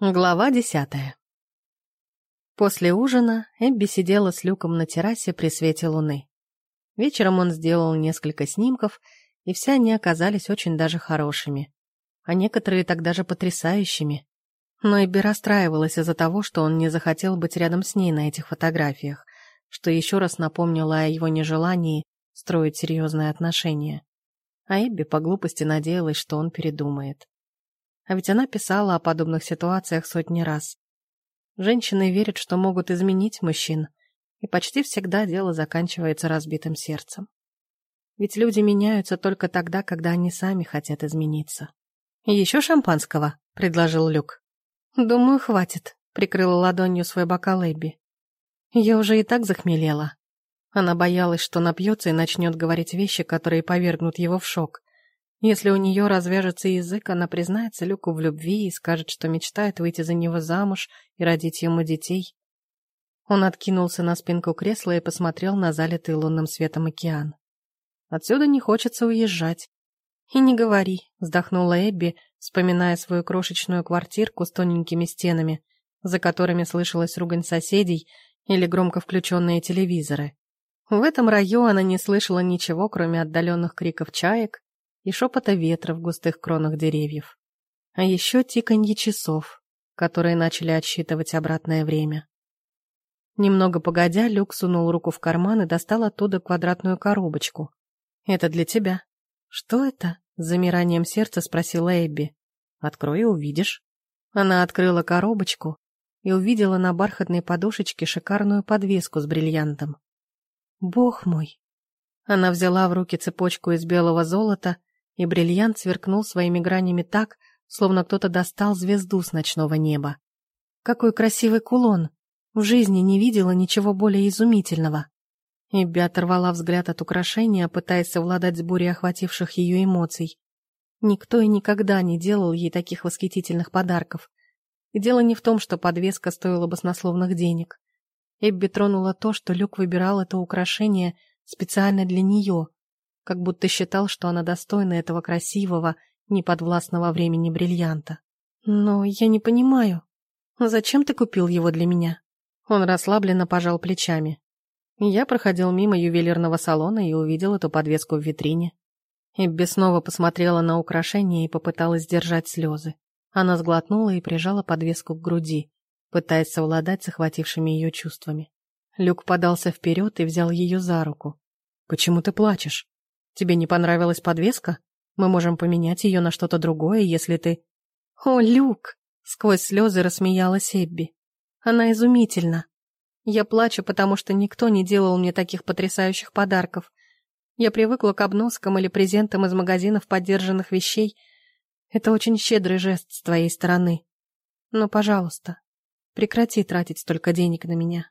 Глава десятая. После ужина Эбби сидела с Люком на террасе при свете луны. Вечером он сделал несколько снимков, и все они оказались очень даже хорошими, а некоторые тогда же потрясающими. Но Эбби расстраивалась из-за того, что он не захотел быть рядом с ней на этих фотографиях, что еще раз напомнило о его нежелании строить серьезные отношения. А Эбби по глупости надеялась, что он передумает. А ведь она писала о подобных ситуациях сотни раз. Женщины верят, что могут изменить мужчин, и почти всегда дело заканчивается разбитым сердцем. Ведь люди меняются только тогда, когда они сами хотят измениться. «Еще шампанского?» — предложил Люк. «Думаю, хватит», — прикрыла ладонью свой бокал Эбби. Я уже и так захмелела. Она боялась, что напьется и начнет говорить вещи, которые повергнут его в шок. Если у нее развяжется язык, она признается Люку в любви и скажет, что мечтает выйти за него замуж и родить ему детей. Он откинулся на спинку кресла и посмотрел на залитый лунным светом океан. Отсюда не хочется уезжать. «И не говори», — вздохнула Эбби, вспоминая свою крошечную квартирку с тоненькими стенами, за которыми слышалась ругань соседей или громко включенные телевизоры. В этом раю она не слышала ничего, кроме отдаленных криков чаек и шепота ветра в густых кронах деревьев. А еще тиканье часов, которые начали отсчитывать обратное время. Немного погодя, Люк сунул руку в карман и достал оттуда квадратную коробочку. «Это для тебя». «Что это?» — с замиранием сердца спросила Эбби. «Открой и увидишь». Она открыла коробочку и увидела на бархатной подушечке шикарную подвеску с бриллиантом. «Бог мой!» Она взяла в руки цепочку из белого золота и бриллиант сверкнул своими гранями так, словно кто-то достал звезду с ночного неба. Какой красивый кулон! В жизни не видела ничего более изумительного. Эбби оторвала взгляд от украшения, пытаясь совладать с бурей охвативших ее эмоций. Никто и никогда не делал ей таких восхитительных подарков. И дело не в том, что подвеска стоила баснословных денег. Эбби тронула то, что Люк выбирал это украшение специально для нее, как будто считал, что она достойна этого красивого, неподвластного времени бриллианта. «Но я не понимаю. Зачем ты купил его для меня?» Он расслабленно пожал плечами. Я проходил мимо ювелирного салона и увидел эту подвеску в витрине. Эбби снова посмотрела на украшение и попыталась сдержать слезы. Она сглотнула и прижала подвеску к груди, пытаясь совладать с охватившими ее чувствами. Люк подался вперед и взял ее за руку. «Почему ты плачешь?» Тебе не понравилась подвеска? Мы можем поменять ее на что-то другое, если ты...» «О, Люк!» — сквозь слезы рассмеялась Эбби. «Она изумительна. Я плачу, потому что никто не делал мне таких потрясающих подарков. Я привыкла к обноскам или презентам из магазинов поддержанных вещей. Это очень щедрый жест с твоей стороны. Но, пожалуйста, прекрати тратить столько денег на меня».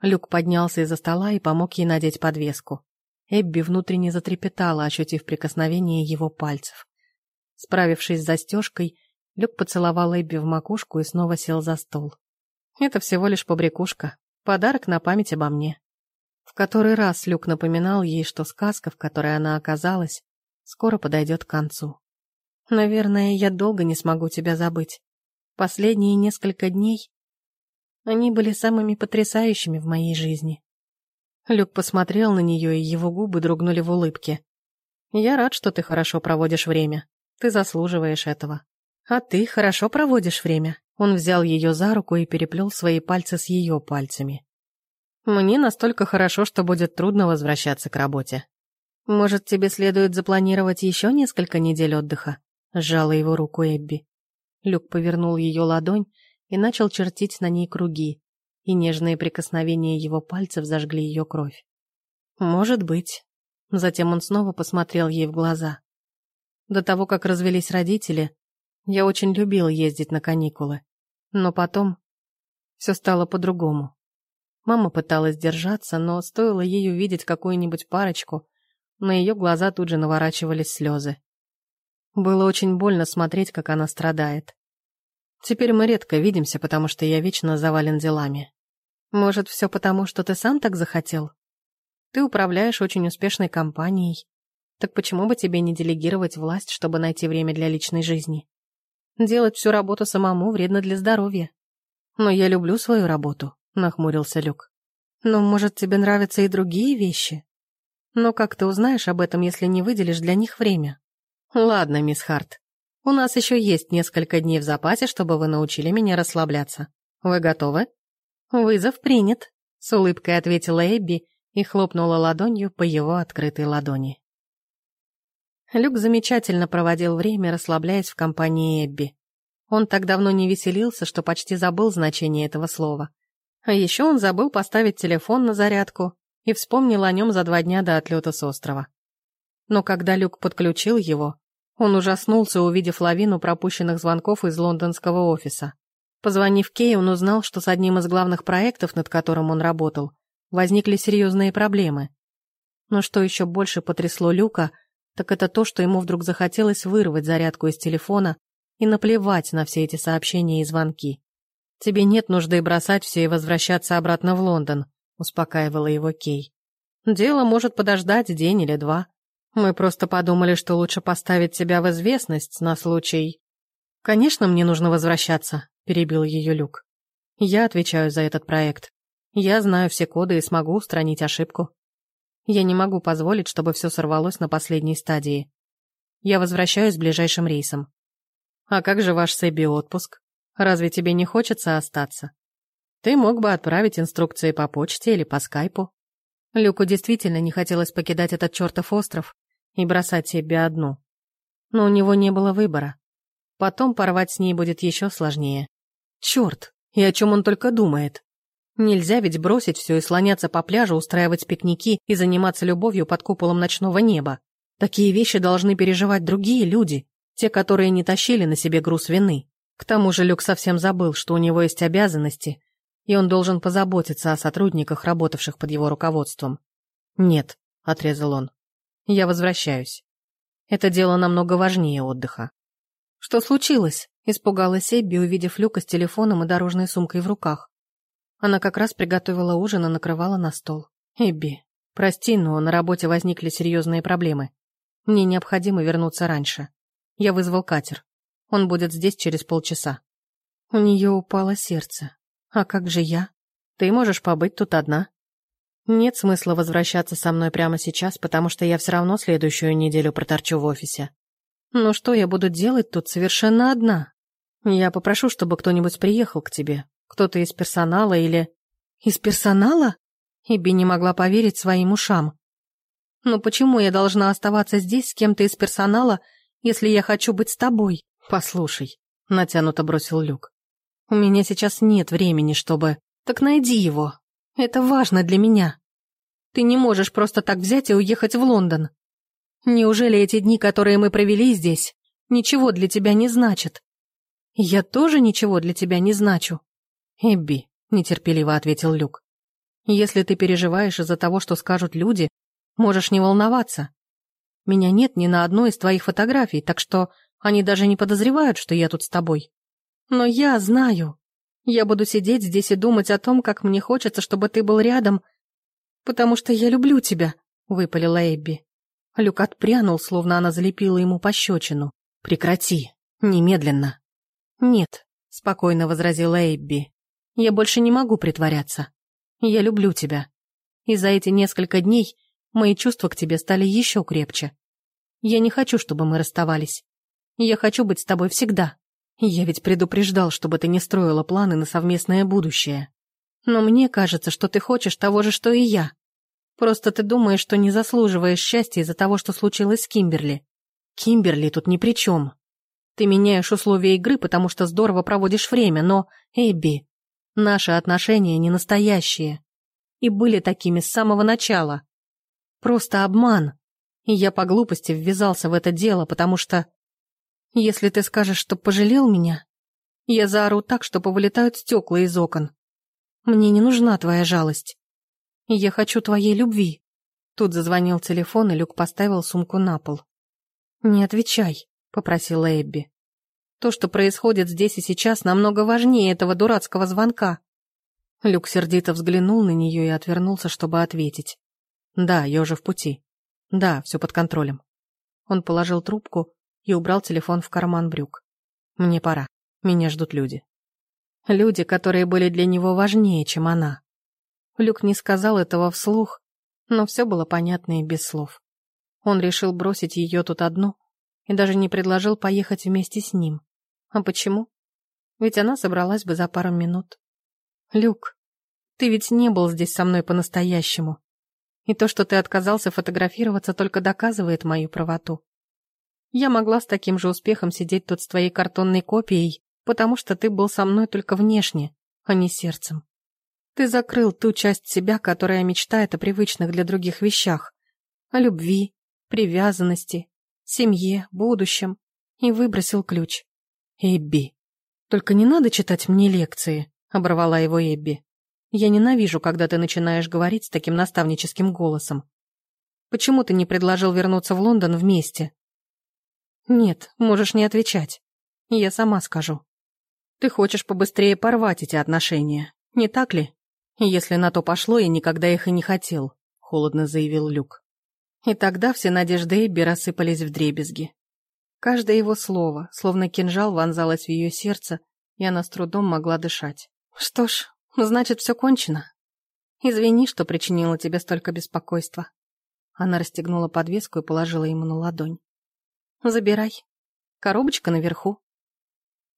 Люк поднялся из-за стола и помог ей надеть подвеску. Эбби внутренне затрепетала, ощутив прикосновение его пальцев. Справившись с застежкой, Люк поцеловал Эбби в макушку и снова сел за стол. «Это всего лишь побрякушка. Подарок на память обо мне». В который раз Люк напоминал ей, что сказка, в которой она оказалась, скоро подойдет к концу. «Наверное, я долго не смогу тебя забыть. Последние несколько дней они были самыми потрясающими в моей жизни. Люк посмотрел на нее, и его губы дрогнули в улыбке. «Я рад, что ты хорошо проводишь время. Ты заслуживаешь этого». «А ты хорошо проводишь время?» Он взял ее за руку и переплел свои пальцы с ее пальцами. «Мне настолько хорошо, что будет трудно возвращаться к работе. Может, тебе следует запланировать еще несколько недель отдыха?» Сжала его руку Эбби. Люк повернул ее ладонь и начал чертить на ней круги, и нежные прикосновения его пальцев зажгли ее кровь. «Может быть». Затем он снова посмотрел ей в глаза. До того, как развелись родители, я очень любил ездить на каникулы. Но потом все стало по-другому. Мама пыталась держаться, но стоило ей увидеть какую-нибудь парочку, на ее глаза тут же наворачивались слезы. Было очень больно смотреть, как она страдает. Теперь мы редко видимся, потому что я вечно завален делами. Может, все потому, что ты сам так захотел? Ты управляешь очень успешной компанией. Так почему бы тебе не делегировать власть, чтобы найти время для личной жизни? Делать всю работу самому вредно для здоровья. Но я люблю свою работу, нахмурился Люк. Но, может, тебе нравятся и другие вещи? Но как ты узнаешь об этом, если не выделишь для них время? Ладно, мисс Харт. У нас еще есть несколько дней в запасе, чтобы вы научили меня расслабляться. Вы готовы? Вызов принят, с улыбкой ответила Эбби и хлопнула ладонью по его открытой ладони. Люк замечательно проводил время, расслабляясь в компании Эбби. Он так давно не веселился, что почти забыл значение этого слова. А еще он забыл поставить телефон на зарядку и вспомнил о нем за два дня до отлета с острова. Но когда Люк подключил его, он ужаснулся, увидев лавину пропущенных звонков из лондонского офиса. Позвонив Кей, он узнал, что с одним из главных проектов, над которым он работал, возникли серьезные проблемы. Но что еще больше потрясло Люка, так это то, что ему вдруг захотелось вырвать зарядку из телефона и наплевать на все эти сообщения и звонки. «Тебе нет нужды бросать все и возвращаться обратно в Лондон», — успокаивала его Кей. «Дело может подождать день или два. Мы просто подумали, что лучше поставить тебя в известность на случай...» «Конечно, мне нужно возвращаться», — перебил ее Люк. «Я отвечаю за этот проект. Я знаю все коды и смогу устранить ошибку. Я не могу позволить, чтобы все сорвалось на последней стадии. Я возвращаюсь ближайшим рейсом. А как же ваш Сэбби отпуск? Разве тебе не хочется остаться? Ты мог бы отправить инструкции по почте или по скайпу. Люку действительно не хотелось покидать этот чертов остров и бросать себе одну. Но у него не было выбора. Потом порвать с ней будет еще сложнее. Черт, и о чем он только думает. Нельзя ведь бросить все и слоняться по пляжу, устраивать пикники и заниматься любовью под куполом ночного неба. Такие вещи должны переживать другие люди, те, которые не тащили на себе груз вины. К тому же Люк совсем забыл, что у него есть обязанности, и он должен позаботиться о сотрудниках, работавших под его руководством. «Нет», — отрезал он, — «я возвращаюсь. Это дело намного важнее отдыха». «Что случилось?» — испугалась Эбби, увидев Люка с телефоном и дорожной сумкой в руках. Она как раз приготовила ужин и накрывала на стол. «Эбби, прости, но на работе возникли серьезные проблемы. Мне необходимо вернуться раньше. Я вызвал катер. Он будет здесь через полчаса». У нее упало сердце. «А как же я? Ты можешь побыть тут одна?» «Нет смысла возвращаться со мной прямо сейчас, потому что я все равно следующую неделю проторчу в офисе. Но что я буду делать тут совершенно одна? Я попрошу, чтобы кто-нибудь приехал к тебе, кто-то из персонала или... Из персонала? Иби не могла поверить своим ушам. Но почему я должна оставаться здесь с кем-то из персонала, если я хочу быть с тобой? Послушай, натянуто бросил Люк. У меня сейчас нет времени, чтобы... Так найди его. Это важно для меня. Ты не можешь просто так взять и уехать в Лондон. Неужели эти дни, которые мы провели здесь, ничего для тебя не значат? Я тоже ничего для тебя не значу. «Эбби», — нетерпеливо ответил Люк, — «если ты переживаешь из-за того, что скажут люди, можешь не волноваться. Меня нет ни на одной из твоих фотографий, так что они даже не подозревают, что я тут с тобой. Но я знаю. Я буду сидеть здесь и думать о том, как мне хочется, чтобы ты был рядом, потому что я люблю тебя», — выпалила Эбби. Люк отпрянул, словно она залепила ему пощечину. «Прекрати. Немедленно». «Нет», — спокойно возразила Эбби. Я больше не могу притворяться. Я люблю тебя. И за эти несколько дней мои чувства к тебе стали еще крепче. Я не хочу, чтобы мы расставались. Я хочу быть с тобой всегда. Я ведь предупреждал, чтобы ты не строила планы на совместное будущее. Но мне кажется, что ты хочешь того же, что и я. Просто ты думаешь, что не заслуживаешь счастья из-за того, что случилось с Кимберли. Кимберли тут ни при чем. Ты меняешь условия игры, потому что здорово проводишь время, но, Эбби, Наши отношения не настоящие. И были такими с самого начала. Просто обман. И я по глупости ввязался в это дело, потому что... Если ты скажешь, что пожалел меня, я заору так, что повылетают стекла из окон. Мне не нужна твоя жалость. Я хочу твоей любви. Тут зазвонил телефон, и Люк поставил сумку на пол. «Не отвечай», — попросила Эбби. То, что происходит здесь и сейчас, намного важнее этого дурацкого звонка. Люк сердито взглянул на нее и отвернулся, чтобы ответить. Да, я уже в пути. Да, все под контролем. Он положил трубку и убрал телефон в карман брюк. Мне пора. Меня ждут люди. Люди, которые были для него важнее, чем она. Люк не сказал этого вслух, но все было понятно и без слов. Он решил бросить ее тут одну и даже не предложил поехать вместе с ним. А почему? Ведь она собралась бы за пару минут. «Люк, ты ведь не был здесь со мной по-настоящему. И то, что ты отказался фотографироваться, только доказывает мою правоту. Я могла с таким же успехом сидеть тут с твоей картонной копией, потому что ты был со мной только внешне, а не сердцем. Ты закрыл ту часть себя, которая мечтает о привычных для других вещах. О любви, привязанности, семье, будущем. И выбросил ключ. Эбби. Только не надо читать мне лекции, оборвала его Эбби. Я ненавижу, когда ты начинаешь говорить с таким наставническим голосом. Почему ты не предложил вернуться в Лондон вместе? Нет, можешь не отвечать. Я сама скажу. Ты хочешь побыстрее порвать эти отношения, не так ли? Если на то пошло, я никогда их и не хотел, холодно заявил Люк. И тогда все надежды Эбби рассыпались в дребезги. Каждое его слово, словно кинжал, вонзалось в ее сердце, и она с трудом могла дышать. Что ж, значит, все кончено. Извини, что причинила тебе столько беспокойства. Она расстегнула подвеску и положила ему на ладонь. Забирай. Коробочка наверху.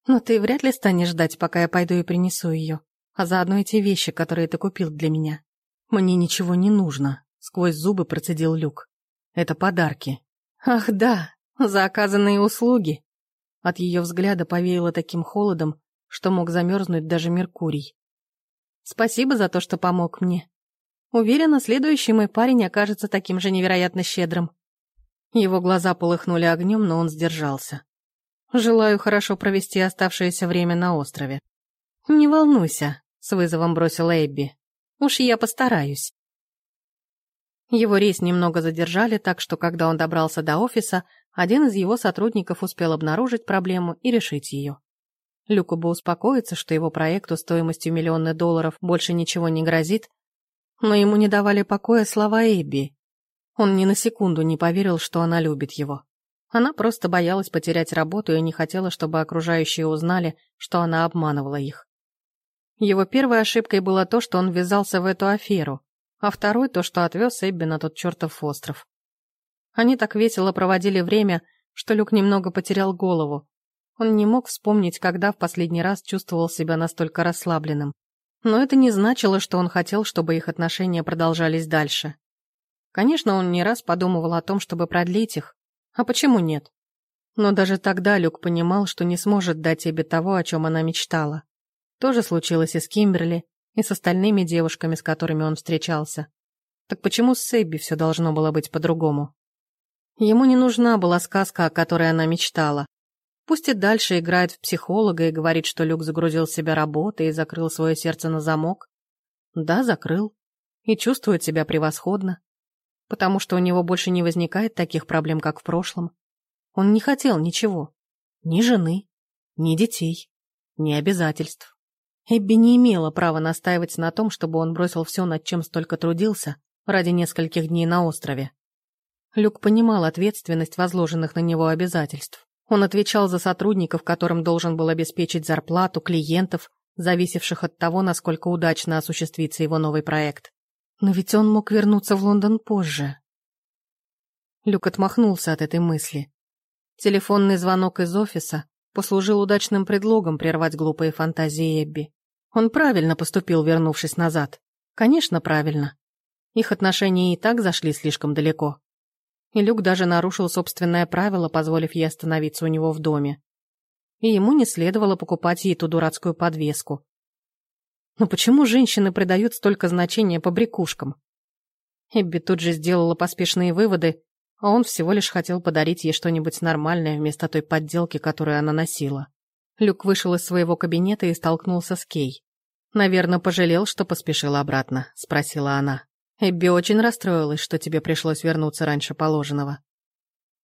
Но ты вряд ли станешь ждать, пока я пойду и принесу ее. А заодно эти вещи, которые ты купил для меня. Мне ничего не нужно, сквозь зубы процедил Люк. Это подарки. Ах да, за оказанные услуги. От ее взгляда повеяло таким холодом, что мог замерзнуть даже Меркурий. Спасибо за то, что помог мне. Уверена, следующий мой парень окажется таким же невероятно щедрым. Его глаза полыхнули огнем, но он сдержался. «Желаю хорошо провести оставшееся время на острове». «Не волнуйся», — с вызовом бросила Эбби. «Уж я постараюсь». Его рейс немного задержали, так что, когда он добрался до офиса, один из его сотрудников успел обнаружить проблему и решить ее. Люку бы успокоиться, что его проекту стоимостью миллиона долларов больше ничего не грозит, но ему не давали покоя слова Эбби, он ни на секунду не поверил, что она любит его. Она просто боялась потерять работу и не хотела, чтобы окружающие узнали, что она обманывала их. Его первой ошибкой было то, что он ввязался в эту аферу, а второй — то, что отвез Эбби на тот чертов остров. Они так весело проводили время, что Люк немного потерял голову. Он не мог вспомнить, когда в последний раз чувствовал себя настолько расслабленным. Но это не значило, что он хотел, чтобы их отношения продолжались дальше. Конечно, он не раз подумывал о том, чтобы продлить их. А почему нет? Но даже тогда Люк понимал, что не сможет дать Эбби того, о чем она мечтала. То же случилось и с Кимберли, и с остальными девушками, с которыми он встречался. Так почему с Эбби все должно было быть по-другому? Ему не нужна была сказка, о которой она мечтала. Пусть и дальше играет в психолога и говорит, что Люк загрузил себя работой и закрыл свое сердце на замок. Да, закрыл. И чувствует себя превосходно потому что у него больше не возникает таких проблем, как в прошлом. Он не хотел ничего. Ни жены, ни детей, ни обязательств. Эбби не имела права настаивать на том, чтобы он бросил все, над чем столько трудился, ради нескольких дней на острове. Люк понимал ответственность возложенных на него обязательств. Он отвечал за сотрудников, которым должен был обеспечить зарплату, клиентов, зависевших от того, насколько удачно осуществится его новый проект. Но ведь он мог вернуться в Лондон позже. Люк отмахнулся от этой мысли. Телефонный звонок из офиса послужил удачным предлогом прервать глупые фантазии Эбби. Он правильно поступил, вернувшись назад. Конечно, правильно. Их отношения и так зашли слишком далеко. И Люк даже нарушил собственное правило, позволив ей остановиться у него в доме. И ему не следовало покупать ей ту дурацкую подвеску, но почему женщины придают столько значения побрякушкам? Эбби тут же сделала поспешные выводы, а он всего лишь хотел подарить ей что-нибудь нормальное вместо той подделки, которую она носила. Люк вышел из своего кабинета и столкнулся с Кей. «Наверное, пожалел, что поспешил обратно», — спросила она. «Эбби очень расстроилась, что тебе пришлось вернуться раньше положенного».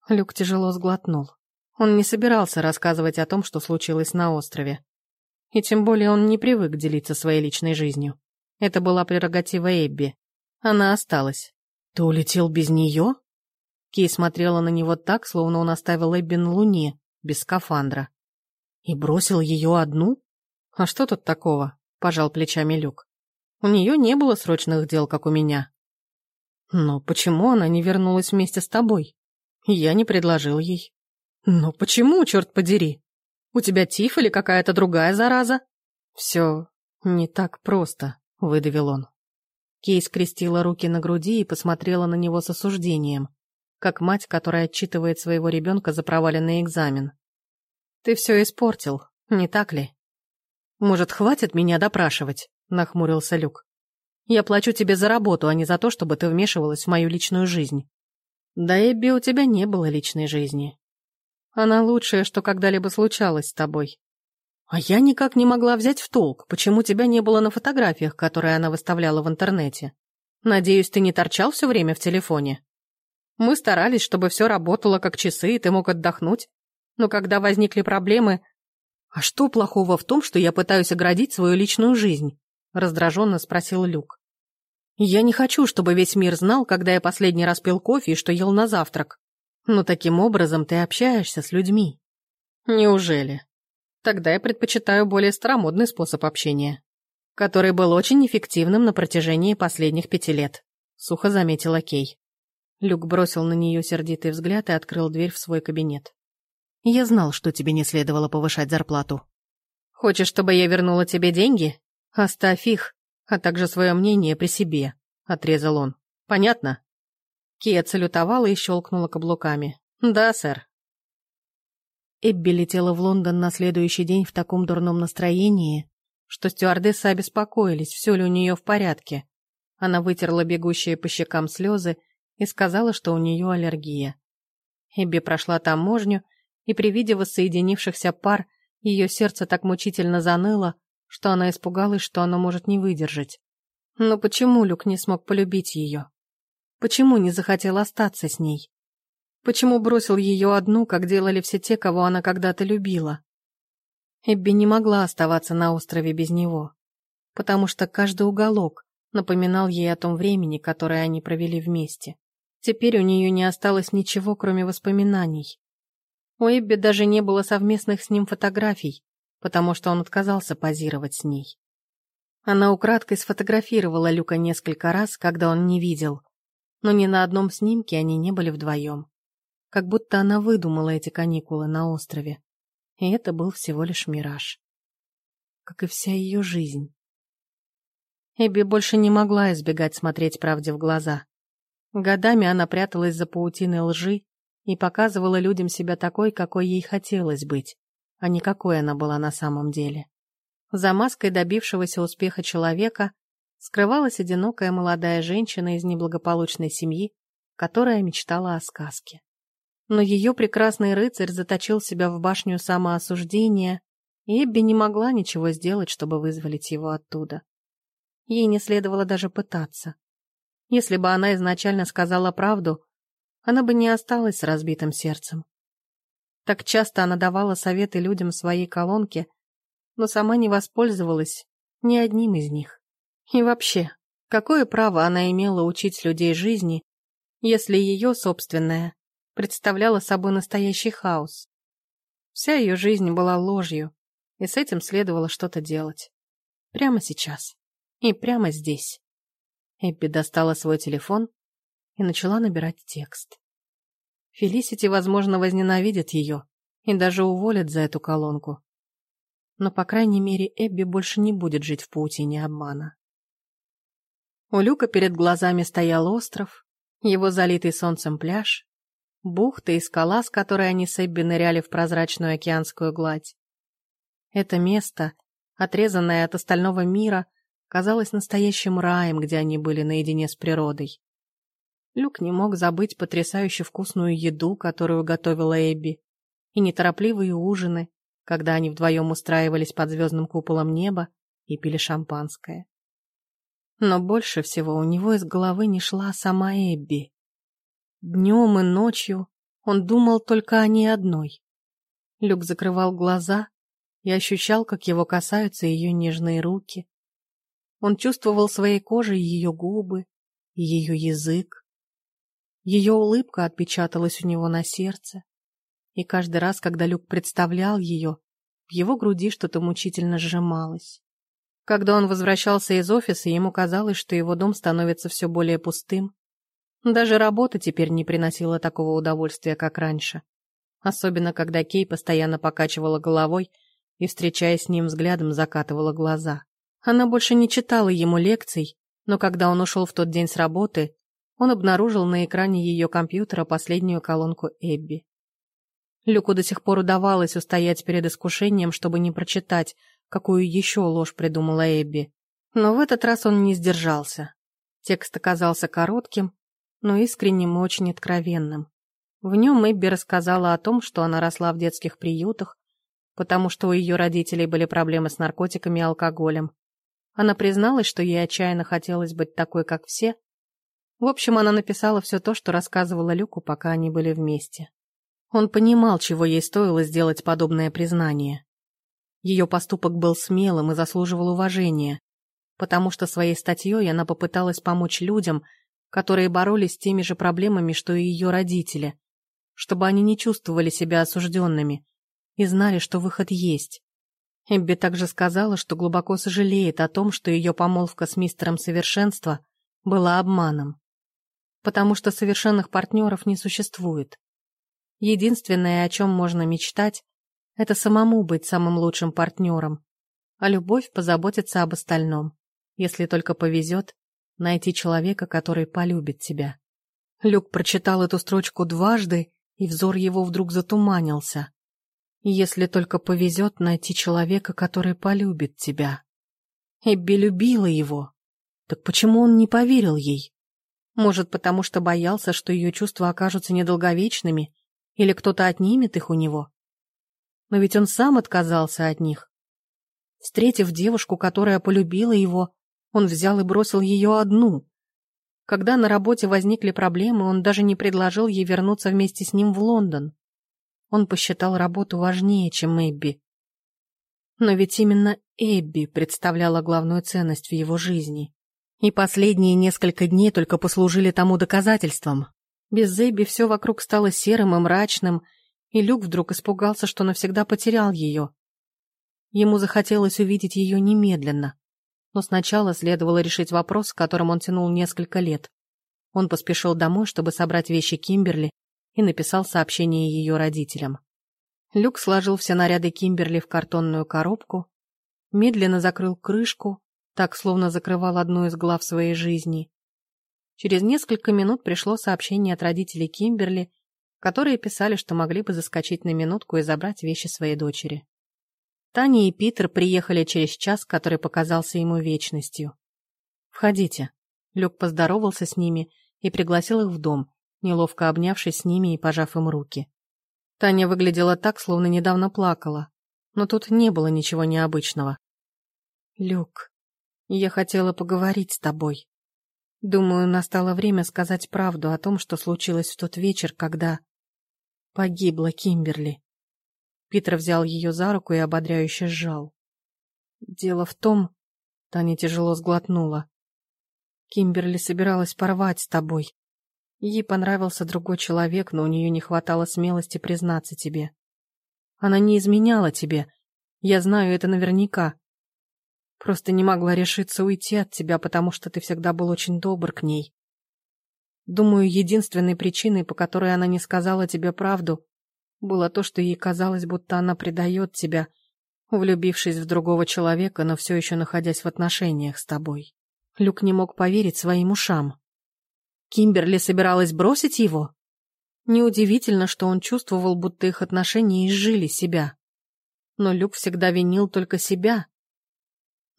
Люк тяжело сглотнул. Он не собирался рассказывать о том, что случилось на острове. И тем более он не привык делиться своей личной жизнью. Это была прерогатива Эбби. Она осталась. «Ты улетел без нее?» Кей смотрела на него так, словно он оставил Эбби на Луне, без скафандра. И бросил ее одну? А что тут такого? Пожал плечами Люк. У нее не было срочных дел, как у меня. Но почему она не вернулась вместе с тобой? Я не предложил ей. Но почему, черт подери? У тебя тиф или какая-то другая зараза? Все не так просто, выдавил он. Кей скрестила руки на груди и посмотрела на него с осуждением, как мать, которая отчитывает своего ребенка за проваленный экзамен. «Ты все испортил, не так ли?» «Может, хватит меня допрашивать?» — нахмурился Люк. «Я плачу тебе за работу, а не за то, чтобы ты вмешивалась в мою личную жизнь». «Да, Эбби, у тебя не было личной жизни. Она лучшее, что когда-либо случалось с тобой. А я никак не могла взять в толк, почему тебя не было на фотографиях, которые она выставляла в интернете. Надеюсь, ты не торчал все время в телефоне? Мы старались, чтобы все работало как часы, и ты мог отдохнуть. Но когда возникли проблемы... А что плохого в том, что я пытаюсь оградить свою личную жизнь? Раздраженно спросил Люк. Я не хочу, чтобы весь мир знал, когда я последний раз пил кофе и что ел на завтрак. Но таким образом ты общаешься с людьми. Неужели? Тогда я предпочитаю более старомодный способ общения, который был очень эффективным на протяжении последних пяти лет», — сухо заметила Кей. Люк бросил на нее сердитый взгляд и открыл дверь в свой кабинет. «Я знал, что тебе не следовало повышать зарплату». «Хочешь, чтобы я вернула тебе деньги? Оставь их, а также свое мнение при себе», — отрезал он. «Понятно?» Кия салютовала и щелкнула каблуками. «Да, сэр». Эбби летела в Лондон на следующий день в таком дурном настроении, что стюардессы обеспокоились, все ли у нее в порядке. Она вытерла бегущие по щекам слезы и сказала, что у нее аллергия. Эбби прошла таможню, и при виде воссоединившихся пар ее сердце так мучительно заныло, что она испугалась, что оно может не выдержать. Но почему Люк не смог полюбить ее? Почему не захотел остаться с ней? Почему бросил ее одну, как делали все те, кого она когда-то любила? Эбби не могла оставаться на острове без него, потому что каждый уголок напоминал ей о том времени, которое они провели вместе. Теперь у нее не осталось ничего, кроме воспоминаний. У Эбби даже не было совместных с ним фотографий, потому что он отказался позировать с ней. Она украдкой сфотографировала Люка несколько раз, когда он не видел, но ни на одном снимке они не были вдвоем как будто она выдумала эти каникулы на острове. И это был всего лишь мираж. Как и вся ее жизнь. Эбби больше не могла избегать смотреть правде в глаза. Годами она пряталась за паутиной лжи и показывала людям себя такой, какой ей хотелось быть, а не какой она была на самом деле. За маской добившегося успеха человека скрывалась одинокая молодая женщина из неблагополучной семьи, которая мечтала о сказке но ее прекрасный рыцарь заточил себя в башню самоосуждения, и Эбби не могла ничего сделать, чтобы вызволить его оттуда. Ей не следовало даже пытаться. Если бы она изначально сказала правду, она бы не осталась с разбитым сердцем. Так часто она давала советы людям в своей колонке, но сама не воспользовалась ни одним из них. И вообще, какое право она имела учить людей жизни, если ее собственное представляла собой настоящий хаос. Вся ее жизнь была ложью, и с этим следовало что-то делать. Прямо сейчас. И прямо здесь. Эбби достала свой телефон и начала набирать текст. Фелисити, возможно, возненавидит ее и даже уволит за эту колонку. Но, по крайней мере, Эбби больше не будет жить в паутине обмана. У Люка перед глазами стоял остров, его залитый солнцем пляж, бухта и скала, с которой они с Эбби ныряли в прозрачную океанскую гладь. Это место, отрезанное от остального мира, казалось настоящим раем, где они были наедине с природой. Люк не мог забыть потрясающе вкусную еду, которую готовила Эбби, и неторопливые ужины, когда они вдвоем устраивались под звездным куполом неба и пили шампанское. Но больше всего у него из головы не шла сама Эбби. Днем и ночью он думал только о ней одной. Люк закрывал глаза и ощущал, как его касаются ее нежные руки. Он чувствовал своей кожей ее губы ее язык. Ее улыбка отпечаталась у него на сердце. И каждый раз, когда Люк представлял ее, в его груди что-то мучительно сжималось. Когда он возвращался из офиса, ему казалось, что его дом становится все более пустым. Даже работа теперь не приносила такого удовольствия, как раньше. Особенно, когда Кей постоянно покачивала головой и, встречаясь с ним взглядом, закатывала глаза. Она больше не читала ему лекций, но когда он ушел в тот день с работы, он обнаружил на экране ее компьютера последнюю колонку Эбби. Люку до сих пор удавалось устоять перед искушением, чтобы не прочитать, какую еще ложь придумала Эбби. Но в этот раз он не сдержался. Текст оказался коротким, но искренним и очень откровенным. В нем Эбби рассказала о том, что она росла в детских приютах, потому что у ее родителей были проблемы с наркотиками и алкоголем. Она призналась, что ей отчаянно хотелось быть такой, как все. В общем, она написала все то, что рассказывала Люку, пока они были вместе. Он понимал, чего ей стоило сделать подобное признание. Ее поступок был смелым и заслуживал уважения, потому что своей статьей она попыталась помочь людям, которые боролись с теми же проблемами, что и ее родители, чтобы они не чувствовали себя осужденными и знали, что выход есть. Эбби также сказала, что глубоко сожалеет о том, что ее помолвка с мистером Совершенства была обманом, потому что совершенных партнеров не существует. Единственное, о чем можно мечтать, это самому быть самым лучшим партнером, а любовь позаботится об остальном, если только повезет найти человека, который полюбит тебя. Люк прочитал эту строчку дважды, и взор его вдруг затуманился. Если только повезет найти человека, который полюбит тебя. Эбби любила его. Так почему он не поверил ей? Может, потому что боялся, что ее чувства окажутся недолговечными или кто-то отнимет их у него? Но ведь он сам отказался от них. Встретив девушку, которая полюбила его, он взял и бросил ее одну. Когда на работе возникли проблемы, он даже не предложил ей вернуться вместе с ним в Лондон. Он посчитал работу важнее, чем Эбби. Но ведь именно Эбби представляла главную ценность в его жизни. И последние несколько дней только послужили тому доказательством. Без Эбби все вокруг стало серым и мрачным, и Люк вдруг испугался, что навсегда потерял ее. Ему захотелось увидеть ее немедленно. Но сначала следовало решить вопрос, с которым он тянул несколько лет. Он поспешил домой, чтобы собрать вещи Кимберли, и написал сообщение ее родителям. Люк сложил все наряды Кимберли в картонную коробку, медленно закрыл крышку, так словно закрывал одну из глав своей жизни, Через несколько минут пришло сообщение от родителей Кимберли, которые писали, что могли бы заскочить на минутку и забрать вещи своей дочери. Таня и Питер приехали через час, который показался ему вечностью. «Входите». Люк поздоровался с ними и пригласил их в дом, неловко обнявшись с ними и пожав им руки. Таня выглядела так, словно недавно плакала, но тут не было ничего необычного. «Люк, я хотела поговорить с тобой», Думаю, настало время сказать правду о том, что случилось в тот вечер, когда... Погибла Кимберли. Питер взял ее за руку и ободряюще сжал. Дело в том... Таня тяжело сглотнула. Кимберли собиралась порвать с тобой. Ей понравился другой человек, но у нее не хватало смелости признаться тебе. Она не изменяла тебе. Я знаю это наверняка. Просто не могла решиться уйти от тебя, потому что ты всегда был очень добр к ней. Думаю, единственной причиной, по которой она не сказала тебе правду, было то, что ей казалось, будто она предает тебя, влюбившись в другого человека, но все еще находясь в отношениях с тобой. Люк не мог поверить своим ушам. Кимберли собиралась бросить его? Неудивительно, что он чувствовал, будто их отношения изжили себя. Но Люк всегда винил только себя,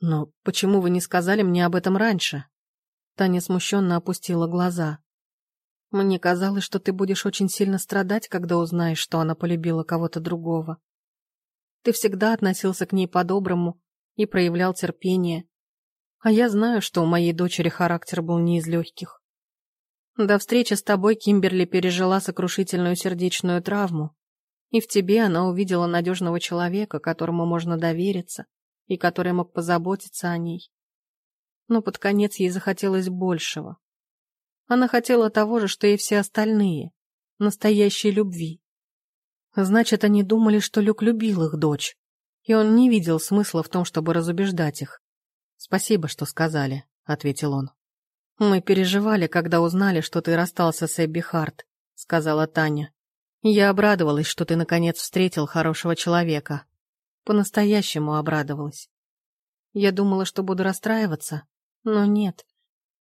«Но почему вы не сказали мне об этом раньше?» Таня смущенно опустила глаза. «Мне казалось, что ты будешь очень сильно страдать, когда узнаешь, что она полюбила кого-то другого. Ты всегда относился к ней по-доброму и проявлял терпение. А я знаю, что у моей дочери характер был не из легких. До встречи с тобой Кимберли пережила сокрушительную сердечную травму, и в тебе она увидела надежного человека, которому можно довериться, и который мог позаботиться о ней. Но под конец ей захотелось большего. Она хотела того же, что и все остальные, настоящей любви. Значит, они думали, что Люк любил их дочь. и он не видел смысла в том, чтобы разубеждать их. «Спасибо, что сказали», — ответил он. «Мы переживали, когда узнали, что ты расстался с Эбби Харт», — сказала Таня. «Я обрадовалась, что ты наконец встретил хорошего человека. По-настоящему обрадовалась. Я думала, что буду расстраиваться, но нет.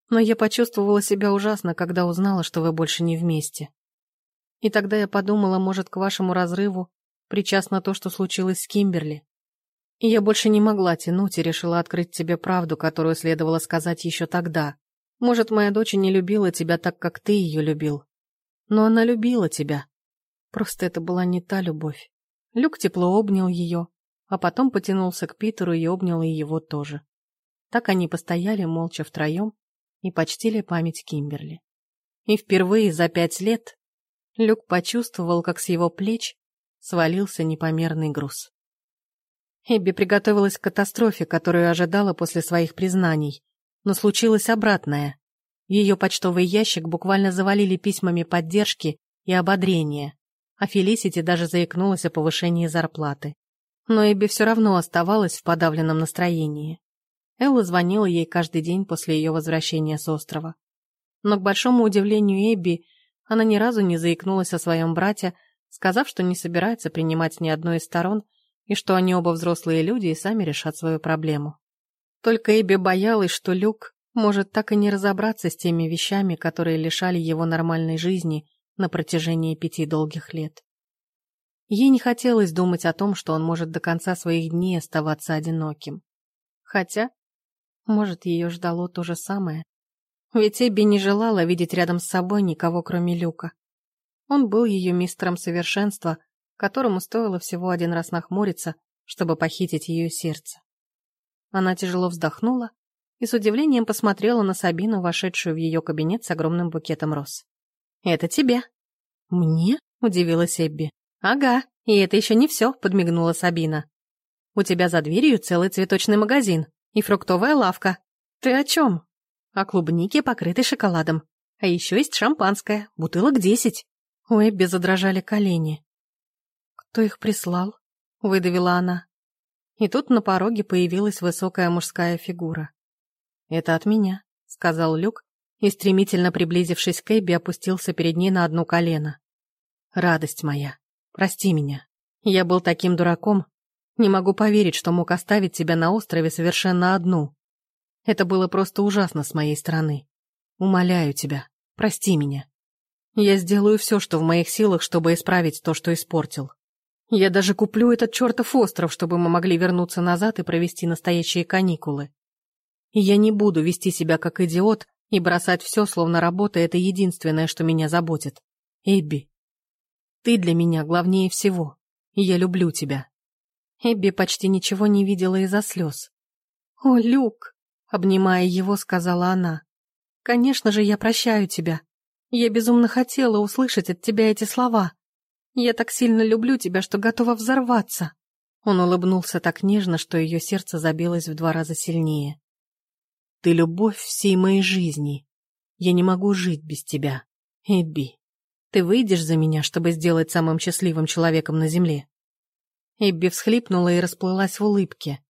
Но я почувствовала себя ужасно, когда узнала, что вы больше не вместе. И тогда я подумала, может, к вашему разрыву причастно то, что случилось с Кимберли. И я больше не могла тянуть и решила открыть тебе правду, которую следовало сказать еще тогда. Может, моя дочь не любила тебя так, как ты ее любил. Но она любила тебя. Просто это была не та любовь. Люк тепло обнял ее, а потом потянулся к Питеру и обнял и его тоже. Так они постояли молча втроем и почтили память Кимберли. И впервые за пять лет Люк почувствовал, как с его плеч свалился непомерный груз. Эбби приготовилась к катастрофе, которую ожидала после своих признаний, но случилось обратное. Ее почтовый ящик буквально завалили письмами поддержки и ободрения, а Фелисити даже заикнулась о повышении зарплаты. Но Эбби все равно оставалась в подавленном настроении. Элла звонила ей каждый день после ее возвращения с острова. Но, к большому удивлению Эбби, она ни разу не заикнулась о своем брате, сказав, что не собирается принимать ни одной из сторон и что они оба взрослые люди и сами решат свою проблему. Только Эбби боялась, что Люк может так и не разобраться с теми вещами, которые лишали его нормальной жизни на протяжении пяти долгих лет. Ей не хотелось думать о том, что он может до конца своих дней оставаться одиноким. Хотя, может, ее ждало то же самое. Ведь Эбби не желала видеть рядом с собой никого, кроме Люка. Он был ее мистером совершенства, которому стоило всего один раз нахмуриться, чтобы похитить ее сердце. Она тяжело вздохнула и с удивлением посмотрела на Сабину, вошедшую в ее кабинет с огромным букетом роз. «Это тебе». «Мне?» — удивилась Эбби. «Ага, и это еще не все», — подмигнула Сабина. «У тебя за дверью целый цветочный магазин и фруктовая лавка. Ты о чем?» «О клубнике, покрытой шоколадом. А еще есть шампанское, бутылок десять». У Эбби задрожали колени. «Кто их прислал?» — выдавила она. И тут на пороге появилась высокая мужская фигура. «Это от меня», — сказал Люк, и, стремительно приблизившись к Эбби, опустился перед ней на одно колено. «Радость моя, прости меня. Я был таким дураком. Не могу поверить, что мог оставить тебя на острове совершенно одну. Это было просто ужасно с моей стороны. Умоляю тебя, прости меня. Я сделаю все, что в моих силах, чтобы исправить то, что испортил. Я даже куплю этот чертов остров, чтобы мы могли вернуться назад и провести настоящие каникулы. И я не буду вести себя как идиот и бросать все, словно работа — это единственное, что меня заботит. Эбби, ты для меня главнее всего, и я люблю тебя. Эбби почти ничего не видела из-за слез. «О, Люк!» — обнимая его, сказала она. «Конечно же, я прощаю тебя. Я безумно хотела услышать от тебя эти слова. Я так сильно люблю тебя, что готова взорваться». Он улыбнулся так нежно, что ее сердце забилось в два раза сильнее. «Ты любовь всей моей жизни. Я не могу жить без тебя. Эбби, ты выйдешь за меня, чтобы сделать самым счастливым человеком на земле?» Эбби всхлипнула и расплылась в улыбке.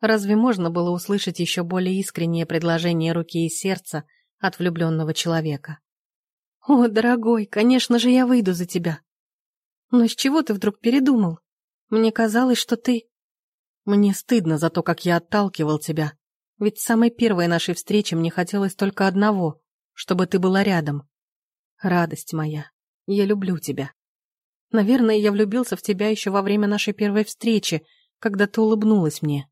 Разве можно было услышать еще более искреннее предложение руки и сердца от влюбленного человека? «О, дорогой, конечно же, я выйду за тебя. Но с чего ты вдруг передумал? Мне казалось, что ты...» «Мне стыдно за то, как я отталкивал тебя. Ведь с самой первой нашей встречи мне хотелось только одного, чтобы ты была рядом. Радость моя, я люблю тебя. Наверное, я влюбился в тебя еще во время нашей первой встречи, когда ты улыбнулась мне.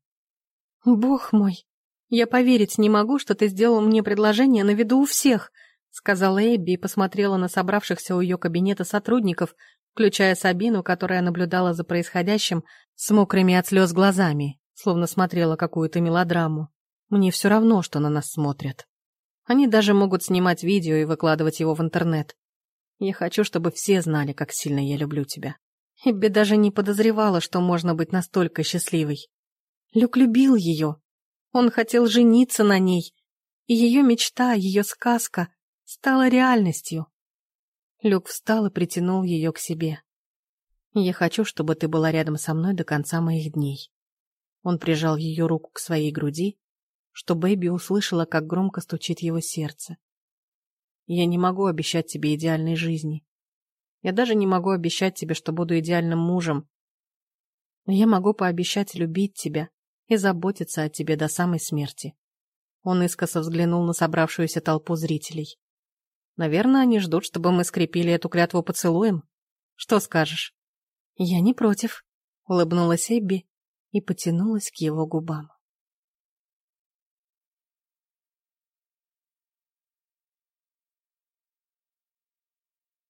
Бог мой, я поверить не могу, что ты сделал мне предложение на виду у всех — сказала Эбби и посмотрела на собравшихся у ее кабинета сотрудников, включая Сабину, которая наблюдала за происходящим с мокрыми от слез глазами, словно смотрела какую-то мелодраму. Мне все равно, что на нас смотрят. Они даже могут снимать видео и выкладывать его в интернет. Я хочу, чтобы все знали, как сильно я люблю тебя. Эбби даже не подозревала, что можно быть настолько счастливой. Люк любил ее. Он хотел жениться на ней. И ее мечта, ее сказка стала реальностью. Люк встал и притянул ее к себе. «Я хочу, чтобы ты была рядом со мной до конца моих дней», Он прижал ее руку к своей груди, чтобы Эбби услышала, как громко стучит его сердце. «Я не могу обещать тебе идеальной жизни. Я даже не могу обещать тебе, что буду идеальным мужем. Но я могу пообещать любить тебя и заботиться о тебе до самой смерти». Он искоса взглянул на собравшуюся толпу зрителей. «Наверное, они ждут, чтобы мы скрепили эту клятву поцелуем. Что скажешь?» «Я не против», — улыбнулась Эбби и потянулась к его губам.